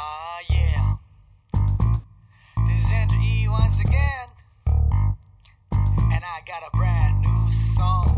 Ah, yeah. This is Andrew E once again. And I got a brand new song